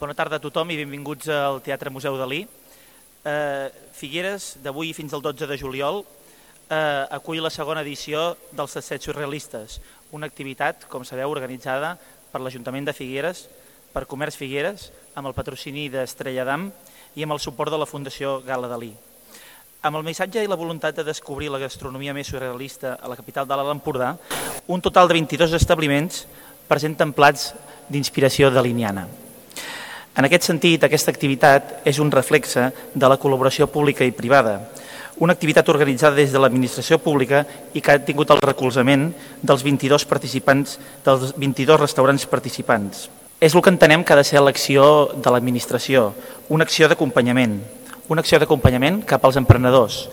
Bona tarda a tothom i benvinguts al Teatre Museu Dalí. Eh, Figueres, d'avui fins al 12 de juliol, eh, acull la segona edició dels Assets Surrealistes, una activitat, com sabeu, organitzada per l'Ajuntament de Figueres, per Comerç Figueres, amb el patrocini d'Estrella d'Am i amb el suport de la Fundació Gala Dalí. Amb el missatge i la voluntat de descobrir la gastronomia més surrealista a la capital de l'Alt Empordà, un total de 22 establiments presenten plats d'inspiració daliniana. En aquest sentit, aquesta activitat és un reflexe de la col·laboració pública i privada, una activitat organitzada des de l'administració pública i que ha tingut el recolzament dels 22 participants, dels 22 restaurants participants. És el que entenem que ha de ser l'acció de l'administració, una acció d'acompanyament, una acció d'acompanyament cap als emprenedors,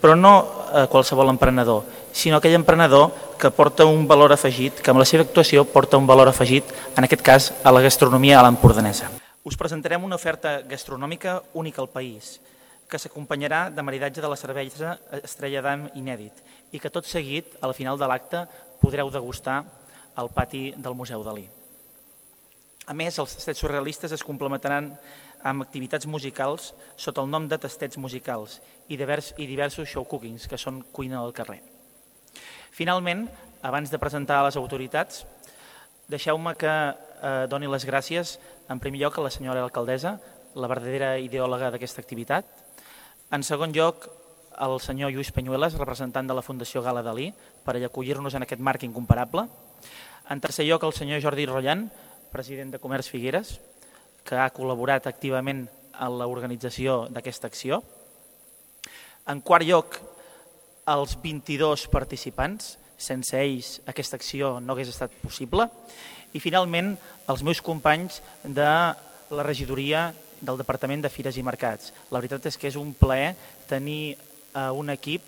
però no a qualsevol emprenedor, sinó aquell emprenedor que porta un valor afegit, que amb la seva actuació porta un valor afegit, en aquest cas, a la gastronomia a l'empordanesa. Us presentarem una oferta gastronòmica única al país, que s'acompanyarà de maridatge de la cervesa Estrella d'Am inèdit i que tot seguit, al final de l'acte, podreu degustar al pati del Museu Dalí. A més, els tastets surrealistes es complementaran amb activitats musicals sota el nom de tastets musicals i, i diversos show cookings, que són cuina al carrer. Finalment, abans de presentar a les autoritats, deixeu-me que eh, doni les gràcies en primer lloc a la senyora alcaldessa, la verdadera ideòloga d'aquesta activitat. En segon lloc, al senyor Lluís Penyuelas, representant de la Fundació Gala Dalí, per acollir-nos en aquest marc incomparable. En tercer lloc, el senyor Jordi Rollan, president de Comerç Figueres, que ha col·laborat activament en l'organització d'aquesta acció. En quart lloc, els 22 participants, sense ells aquesta acció no hagués estat possible. I finalment, els meus companys de la regidoria del Departament de Fires i Mercats. La veritat és que és un plaer tenir eh, un equip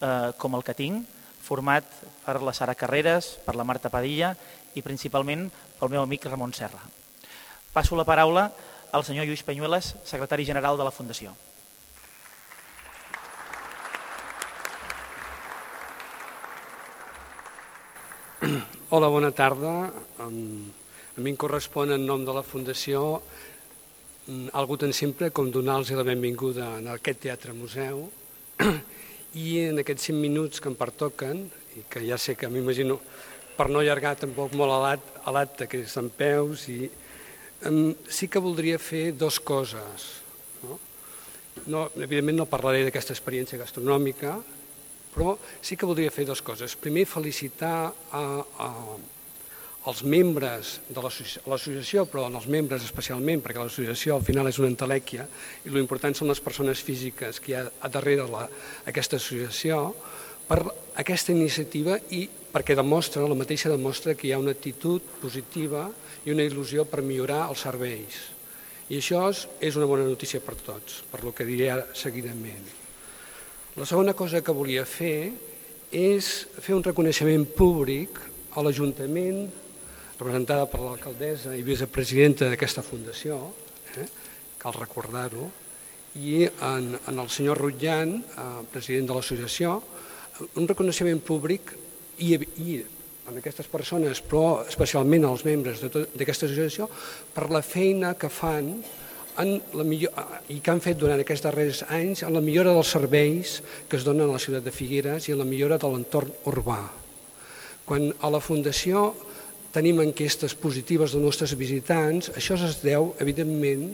eh, com el que tinc, format per la Sara Carreras, per la Marta Padilla i principalment pel meu amic Ramon Serra. Passo la paraula al senyor Lluís Penyuelas, secretari general de la Fundació. Hola, bona tarda. A mi em correspon en nom de la Fundació mm, algo tan simple com donar-los la benvinguda en aquest teatre museu i en aquests 5 minuts que em pertoquen, i que ja sé que m'imagino per no allargar tampoc molt a l'acte que és en peus, i, sí que voldria fer dues coses. No? No, evidentment no parlaré d'aquesta experiència gastronòmica, però sí que voldria fer dues coses. Primer, felicitar a, a, als membres de l'associació, però als membres especialment, perquè l'associació al final és una entelèquia i l'important són les persones físiques que hi ha darrere la, aquesta associació, per aquesta iniciativa i perquè demostra, la mateixa demostra que hi ha una actitud positiva i una il·lusió per millorar els serveis. I això és una bona notícia per tots, per lo que diré seguidament. La segona cosa que volia fer és fer un reconeixement públic a l'Ajuntament, representada per l'alcaldessa i vicepresidenta d'aquesta fundació, eh, cal recordar-ho, i en, en el senyor Rutllan, eh, president de l'associació, un reconeixement públic i, i en aquestes persones, però especialment als membres d'aquesta associació, per la feina que fan en la millor, i que han fet durant aquests darrers anys en la millora dels serveis que es donen a la ciutat de Figueres i en la millora de l'entorn urbà. Quan a la Fundació tenim enquestes positives dels nostres visitants, això es deu, evidentment,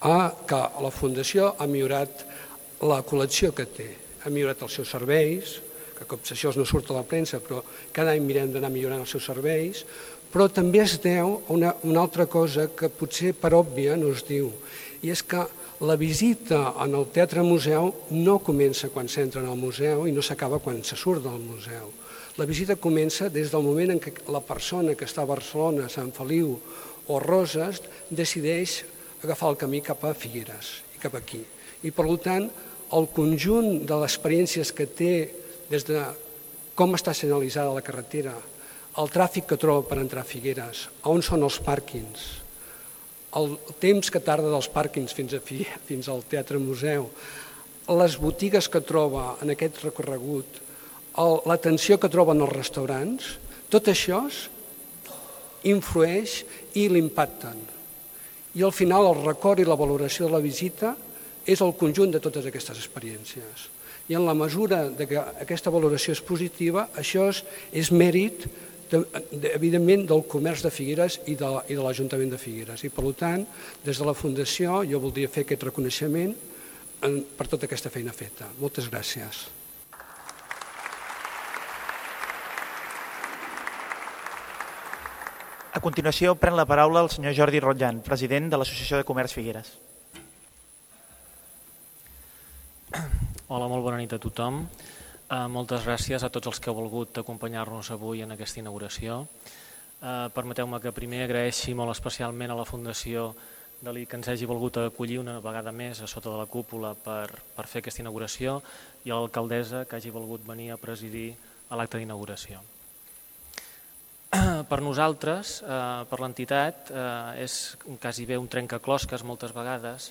a que la Fundació ha millorat la col·lecció que té ha millorat els seus serveis, que com això no surt a la premsa, però cada any mirem d'anar millorant els seus serveis, però també es deu a una, una altra cosa que potser per òbvia no es diu, i és que la visita en el Teatre Museu no comença quan s'entra en el museu i no s'acaba quan se surt del museu. La visita comença des del moment en què la persona que està a Barcelona, Sant Feliu o Roses decideix agafar el camí cap a Figueres i cap aquí. I per tant, el conjunt de les experiències que té des de com està senyalitzada la carretera, el tràfic que troba per entrar a Figueres, on són els pàrquings, el temps que tarda dels pàrquings fins, a fi, fins al Teatre Museu, les botigues que troba en aquest recorregut, l'atenció que troba en els restaurants, tot això influeix i l'impacten. I al final el record i la valoració de la visita és el conjunt de totes aquestes experiències. I en la mesura de que aquesta valoració és positiva, això és, és mèrit, de, de, evidentment, del comerç de Figueres i de, i de l'Ajuntament de Figueres. I, per tant, des de la Fundació jo voldria fer aquest reconeixement en, per tota aquesta feina feta. Moltes gràcies. A continuació pren la paraula el senyor Jordi Rotllan, president de l'Associació de Comerç Figueres. Hola, molt bona nit a tothom. Uh, moltes gràcies a tots els que heu volgut acompanyar-nos avui en aquesta inauguració. Uh, Permeteu-me que primer agraeixi molt especialment a la Fundació Dalí que ens hagi volgut acollir una vegada més a sota de la cúpula per, per fer aquesta inauguració i a l'alcaldessa que hagi volgut venir a presidir l'acte d'inauguració. per nosaltres, eh, per l'entitat, eh, és quasi bé un trencaclosques moltes vegades,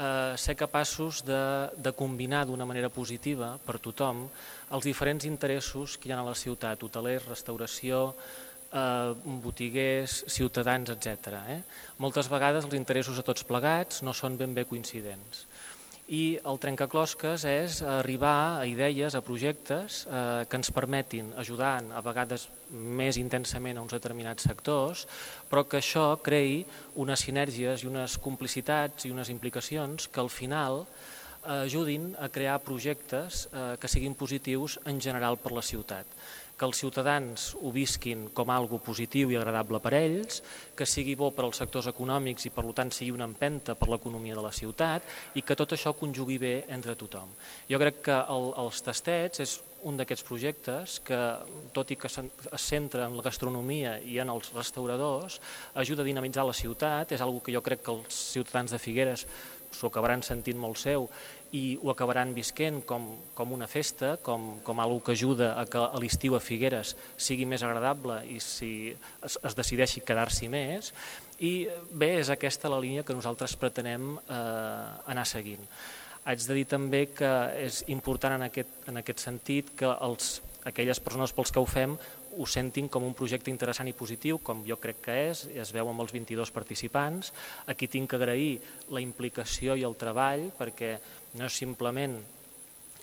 eh, ser capaços de, de combinar d'una manera positiva per tothom els diferents interessos que hi ha a la ciutat, hotelers, restauració, eh, botiguers, ciutadans, etc. Eh? Moltes vegades els interessos a tots plegats no són ben bé coincidents i el trencaclosques és arribar a idees, a projectes eh, que ens permetin ajudar a vegades més intensament a uns determinats sectors, però que això creï unes sinergies i unes complicitats i unes implicacions que al final eh, ajudin a crear projectes eh, que siguin positius en general per la ciutat que els ciutadans ho visquin com algo positiu i agradable per ells, que sigui bo per als sectors econòmics i per tant sigui una empenta per l'economia de la ciutat i que tot això conjugui bé entre tothom. Jo crec que el, els tastets és un d'aquests projectes que, tot i que es centra en la gastronomia i en els restauradors, ajuda a dinamitzar la ciutat, és algo que jo crec que els ciutadans de Figueres s'ho acabaran sentint molt seu i ho acabaran visquent com, com una festa, com, com algo que ajuda a que l'estiu a Figueres sigui més agradable i si es, es decideixi quedar-s'hi més. I bé, és aquesta la línia que nosaltres pretenem eh, anar seguint. Haig de dir també que és important en aquest, en aquest sentit que els, aquelles persones pels que ho fem ho sentin com un projecte interessant i positiu, com jo crec que és, es veu amb els 22 participants. Aquí tinc que agrair la implicació i el treball, perquè no és simplement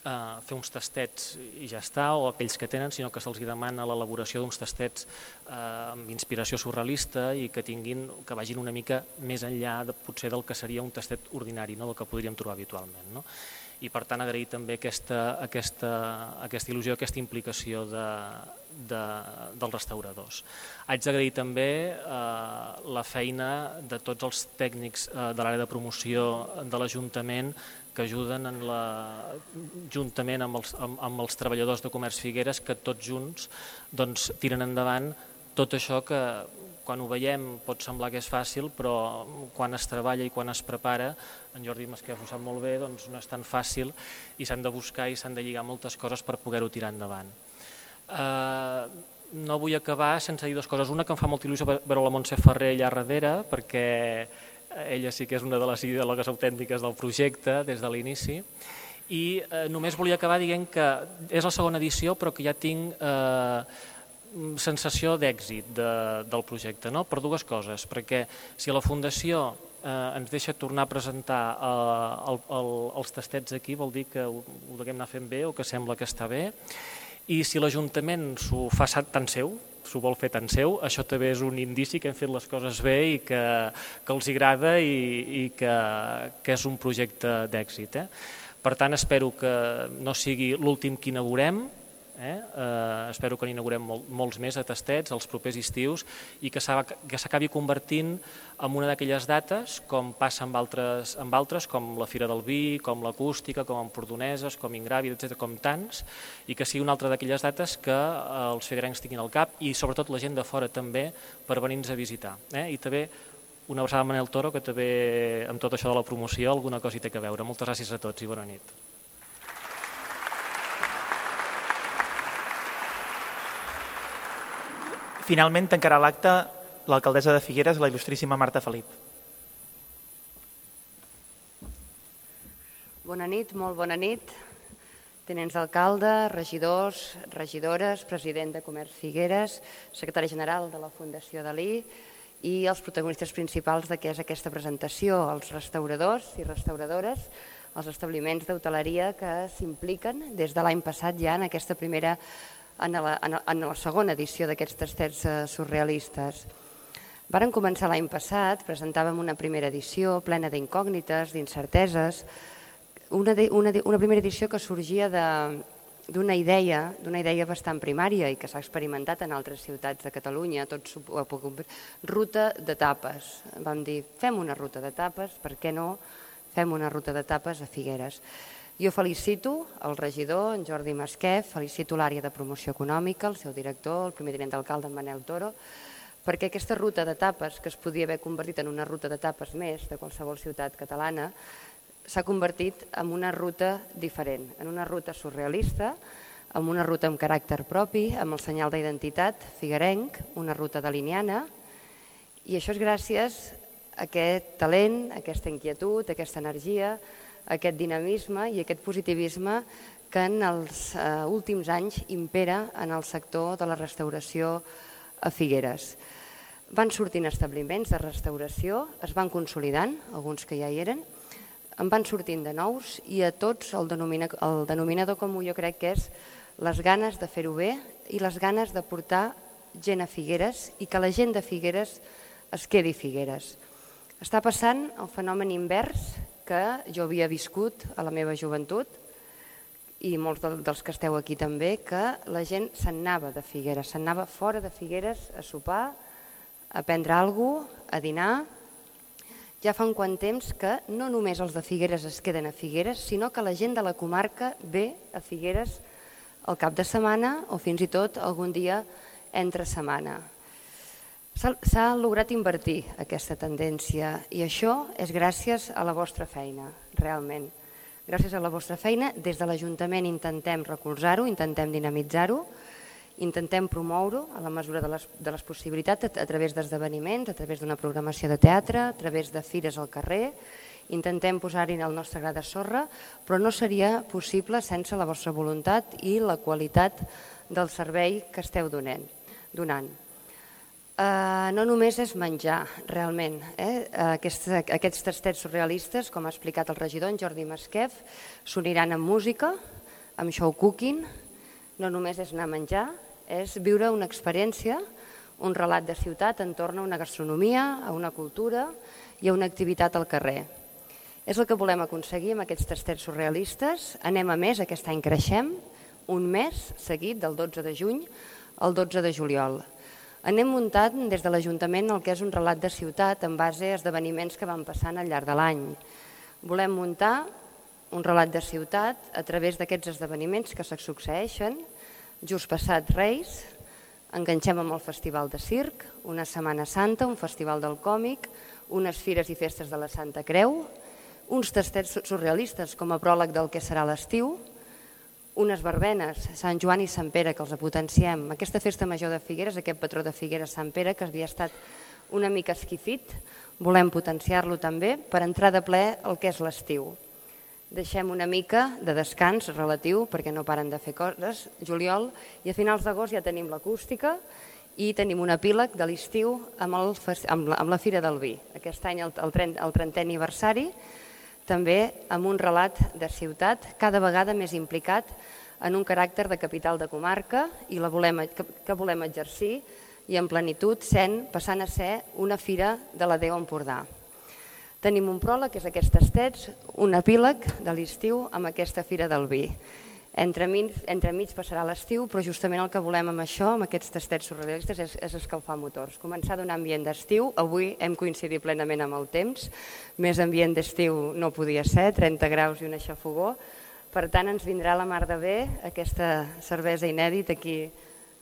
eh, fer uns tastets i ja està, o aquells que tenen, sinó que se'ls demana l'elaboració d'uns tastets eh, amb inspiració surrealista i que tinguin que vagin una mica més enllà de, potser del que seria un tastet ordinari, no? del que podríem trobar habitualment. No? I per tant agrair també aquesta, aquesta, aquesta il·lusió, aquesta implicació de, de, dels restauradors. Haig d'agrair també eh, la feina de tots els tècnics eh, de l'àrea de promoció de l'Ajuntament que ajuden en la, juntament amb els, amb, amb els treballadors de Comerç Figueres que tots junts doncs, tiren endavant tot això que quan ho veiem pot semblar que és fàcil, però quan es treballa i quan es prepara, en Jordi Masquef ho sap molt bé, doncs no és tan fàcil i s'han de buscar i s'han de lligar moltes coses per poder-ho tirar endavant. Eh, no vull acabar sense dir dues coses. Una que em fa molta il·lusió veure la Montse Ferrer allà darrere, perquè ella sí que és una de les ideòlogues autèntiques del projecte des de l'inici, i eh, només volia acabar dient que és la segona edició però que ja tinc eh, sensació d'èxit de, del projecte, no? per dues coses, perquè si la Fundació eh, ens deixa tornar a presentar eh, el, el, els tastets aquí, vol dir que ho, ho deguem anar fent bé o que sembla que està bé, i si l'Ajuntament s'ho fa tan seu, s'ho vol fer tan seu, això també és un indici que hem fet les coses bé i que, que els agrada i, i que, que és un projecte d'èxit. Eh? Per tant, espero que no sigui l'últim que inaugurem, Eh? Eh, espero que n'inaugurem mol, molts més a tastets els propers estius i que s'acabi convertint en una d'aquelles dates com passa amb altres, amb altres com la Fira del Vi, com l'acústica, com Empordoneses, com Ingràvida, etc com tants, i que sigui una altra d'aquelles dates que eh, els federencs tinguin al cap i sobretot la gent de fora també per venir-nos a visitar. Eh? I també una abraçada a Manel Toro, que també amb tot això de la promoció alguna cosa hi té que veure. Moltes gràcies a tots i bona nit. Finalment tancarà l'acte l'alcaldessa de Figueres, la il·lustríssima Marta Felip. Bona nit, molt bona nit. Tenents d'alcalde, regidors, regidores, president de Comerç Figueres, secretari general de la Fundació Dalí i els protagonistes principals de què és aquesta presentació, els restauradors i restauradores, els establiments d'hoteleria que s'impliquen des de l'any passat ja en aquesta primera, en la, en la segona edició d'aquests tastets eh, surrealistes. Varen començar l'any passat, presentàvem una primera edició plena d'incògnites, d'incerteses, una, una, una primera edició que sorgia d'una idea, d'una idea bastant primària i que s'ha experimentat en altres ciutats de Catalunya, tot ruta de tapes. Vam dir, fem una ruta de tapes, per què no fem una ruta de tapes a Figueres. Jo felicito el regidor, en Jordi Masquef, felicito l'àrea de promoció econòmica, el seu director, el primer tinent d'alcalde, en Manel Toro, perquè aquesta ruta de tapes, que es podia haver convertit en una ruta de tapes més de qualsevol ciutat catalana, s'ha convertit en una ruta diferent, en una ruta surrealista, amb una ruta amb caràcter propi, amb el senyal d'identitat figuerenc, una ruta delineana, i això és gràcies a aquest talent, a aquesta inquietud, a aquesta energia, aquest dinamisme i aquest positivisme que en els uh, últims anys impera en el sector de la restauració a Figueres. Van sortint establiments de restauració, es van consolidant, alguns que ja hi eren, en van sortint de nous i a tots el, denomina, el denominador comú jo crec que és les ganes de fer-ho bé i les ganes de portar gent a Figueres i que la gent de Figueres es quedi a Figueres. Està passant el fenomen invers que jo havia viscut a la meva joventut i molts dels que esteu aquí també, que la gent se'n anava de Figueres, se'n anava fora de Figueres a sopar, a prendre alguna cosa, a dinar, ja fa un quant temps que no només els de Figueres es queden a Figueres, sinó que la gent de la comarca ve a Figueres el cap de setmana o fins i tot algun dia entre setmana. S'ha lograt invertir aquesta tendència i això és gràcies a la vostra feina, realment. Gràcies a la vostra feina, des de l'Ajuntament intentem recolzar-ho, intentem dinamitzar-ho, intentem promoure a la mesura de les, de les possibilitats a, a través d'esdeveniments, a través d'una programació de teatre, a través de fires al carrer, intentem posar-hi el nostre gra de sorra, però no seria possible sense la vostra voluntat i la qualitat del servei que esteu donant. donant. Uh, no només és menjar, realment. Eh? Aquests, aquests tastets surrealistes, com ha explicat el regidor, en Jordi Masquef, s'uniran amb música, amb show cooking, no només és anar a menjar, és viure una experiència, un relat de ciutat entorn a una gastronomia, a una cultura i a una activitat al carrer. És el que volem aconseguir amb aquests tastets surrealistes. Anem a més, aquest any creixem, un mes seguit del 12 de juny al 12 de juliol. Anem muntant des de l'Ajuntament el que és un relat de ciutat en base a esdeveniments que van passant al llarg de l'any. Volem muntar un relat de ciutat a través d'aquests esdeveniments que se succeeixen Just passat Reis, enganxem amb el Festival de Circ, una Setmana Santa, un Festival del Còmic, unes fires i festes de la Santa Creu, uns tastets surrealistes com a pròleg del que serà l'estiu, unes verbenes, Sant Joan i Sant Pere, que els potenciem. Aquesta festa major de Figueres, aquest patró de Figueres, Sant Pere, que havia estat una mica esquifit, volem potenciar-lo també per entrar de ple el que és l'estiu. Deixem una mica de descans relatiu perquè no paren de fer coses, juliol, i a finals d'agost ja tenim l'acústica i tenim un epíleg de l'estiu amb, el, amb, la, amb la Fira del Vi. Aquest any el, el, 30, el 30è aniversari, també amb un relat de ciutat cada vegada més implicat en un caràcter de capital de comarca i la volem, que, que volem exercir i en plenitud sent, passant a ser una fira de la Déu Empordà. Tenim un pròleg, que és aquests tastets, un epíleg de l'estiu amb aquesta Fira del Vi. Entre mig, entre passarà l'estiu, però justament el que volem amb això, amb aquests tastets surrealistes, és, és escalfar motors. Començar d'un ambient d'estiu, avui hem coincidit plenament amb el temps, més ambient d'estiu no podia ser, 30 graus i una xafogó, per tant ens vindrà la mar de bé aquesta cervesa inèdita aquí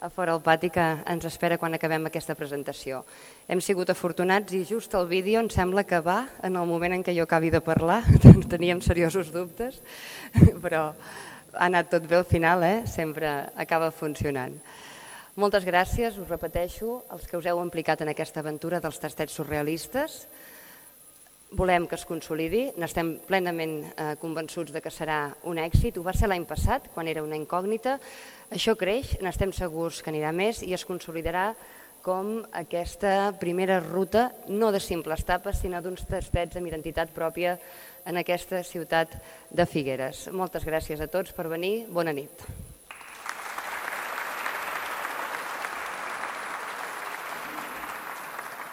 a fora al pati que ens espera quan acabem aquesta presentació. Hem sigut afortunats i just el vídeo em sembla que va en el moment en què jo acabi de parlar, teníem seriosos dubtes, però ha anat tot bé al final, eh? sempre acaba funcionant. Moltes gràcies, us repeteixo, els que us heu implicat en aquesta aventura dels tastets surrealistes, volem que es consolidi, n'estem plenament eh, convençuts de que serà un èxit. Ho va ser l'any passat, quan era una incògnita. Això creix, n'estem segurs que anirà més i es consolidarà com aquesta primera ruta, no de simples tapes, sinó d'uns tastets amb identitat pròpia en aquesta ciutat de Figueres. Moltes gràcies a tots per venir. Bona nit.